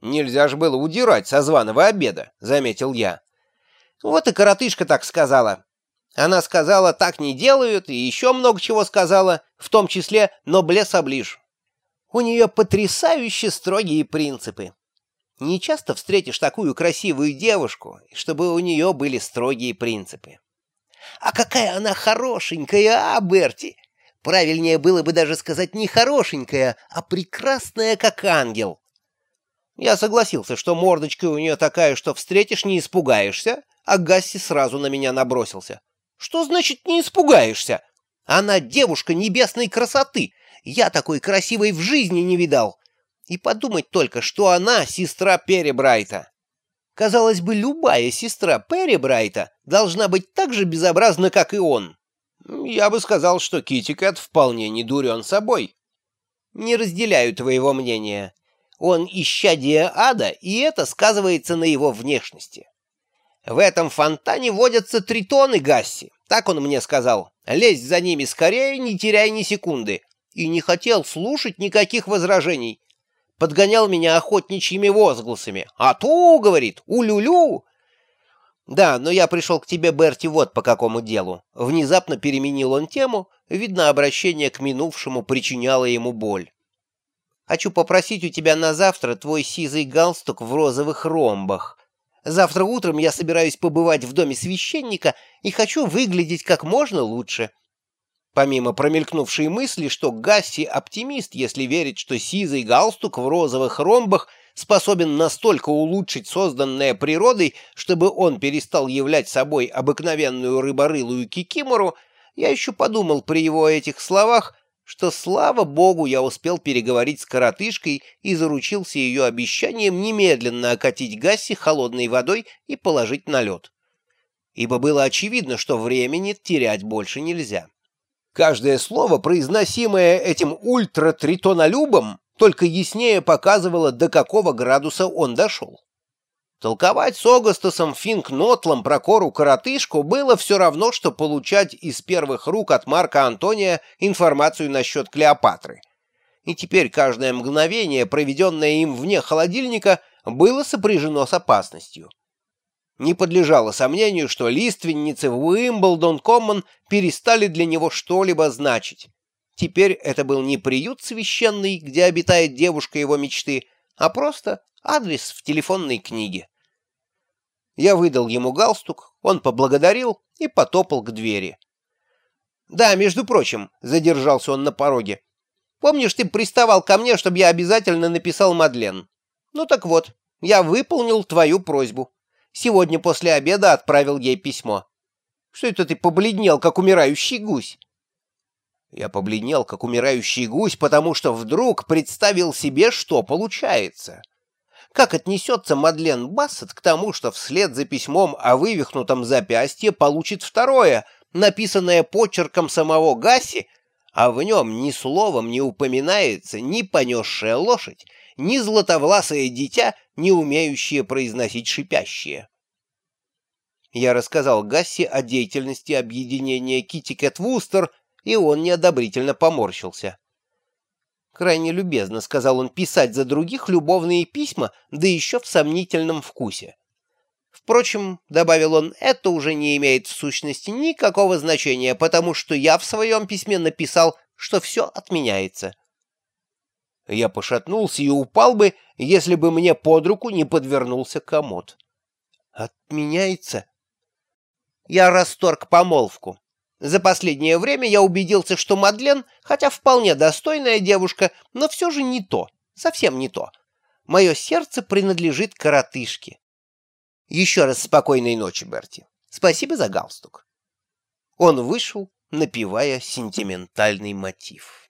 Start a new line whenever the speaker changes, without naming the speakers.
Нельзя же было удирать со званого обеда, заметил я. Вот и коротышка так сказала. Она сказала, так не делают, и еще много чего сказала, в том числе «ноблес оближ». У нее потрясающе строгие принципы. Не часто встретишь такую красивую девушку, чтобы у нее были строгие принципы. А какая она хорошенькая, а, Берти? Правильнее было бы даже сказать не хорошенькая, а прекрасная, как ангел. Я согласился, что мордочка у нее такая, что встретишь, не испугаешься, а Гасси сразу на меня набросился. Что значит не испугаешься? Она девушка небесной красоты. Я такой красивой в жизни не видал. И подумать только, что она сестра Перри Брайта. Казалось бы, любая сестра Перри Брайта должна быть так же безобразна, как и он. Я бы сказал, что Китикет вполне не дурен собой. Не разделяю твоего мнения. Он исчадие ада, и это сказывается на его внешности. В этом фонтане водятся тритоны Гасси, так он мне сказал. Лезь за ними скорее, не теряй ни секунды. И не хотел слушать никаких возражений. Подгонял меня охотничьими возгласами. «А ту!» — говорит, «улюлю!» «Да, но я пришел к тебе, Берти, вот по какому делу». Внезапно переменил он тему, видно, обращение к минувшему причиняло ему боль. «Хочу попросить у тебя на завтра твой сизый галстук в розовых ромбах. Завтра утром я собираюсь побывать в доме священника и хочу выглядеть как можно лучше». Помимо промелькнувшей мысли, что Гасси оптимист, если верить, что сизый галстук в розовых ромбах способен настолько улучшить созданное природой, чтобы он перестал являть собой обыкновенную рыборылую кикимору, я еще подумал при его этих словах, что, слава богу, я успел переговорить с коротышкой и заручился ее обещанием немедленно окатить Гасси холодной водой и положить на лед. Ибо было очевидно, что времени терять больше нельзя. Каждое слово, произносимое этим ультратритонолюбом, только яснее показывало, до какого градуса он дошел. Толковать с Огастасом Финкнотлом про кору-коротышку было все равно, что получать из первых рук от Марка Антония информацию насчет Клеопатры. И теперь каждое мгновение, проведенное им вне холодильника, было сопряжено с опасностью. Не подлежало сомнению, что лиственницы в Уимблдон-Коммон перестали для него что-либо значить. Теперь это был не приют священный, где обитает девушка его мечты, а просто адрес в телефонной книге. Я выдал ему галстук, он поблагодарил и потопал к двери. «Да, между прочим», — задержался он на пороге, — «помнишь, ты приставал ко мне, чтобы я обязательно написал Мадлен? Ну так вот, я выполнил твою просьбу». Сегодня после обеда отправил ей письмо. Что это ты побледнел, как умирающий гусь? Я побледнел, как умирающий гусь, потому что вдруг представил себе, что получается. Как отнесется Мадлен Бассет к тому, что вслед за письмом о вывихнутом запястье получит второе, написанное почерком самого Гасси, а в нем ни словом не упоминается ни понесшая лошадь, ни златовласое дитя, не умеющее произносить шипящее. Я рассказал Гасси о деятельности объединения Китикет Вустер, и он неодобрительно поморщился. Крайне любезно, сказал он, писать за других любовные письма, да еще в сомнительном вкусе. Впрочем, добавил он, это уже не имеет в сущности никакого значения, потому что я в своем письме написал, что все отменяется. Я пошатнулся и упал бы, если бы мне под руку не подвернулся комод. «Отменяется?» Я расторг помолвку. За последнее время я убедился, что Мадлен, хотя вполне достойная девушка, но все же не то, совсем не то. Мое сердце принадлежит коротышке. Еще раз спокойной ночи, Берти. Спасибо за галстук. Он вышел, напевая сентиментальный мотив.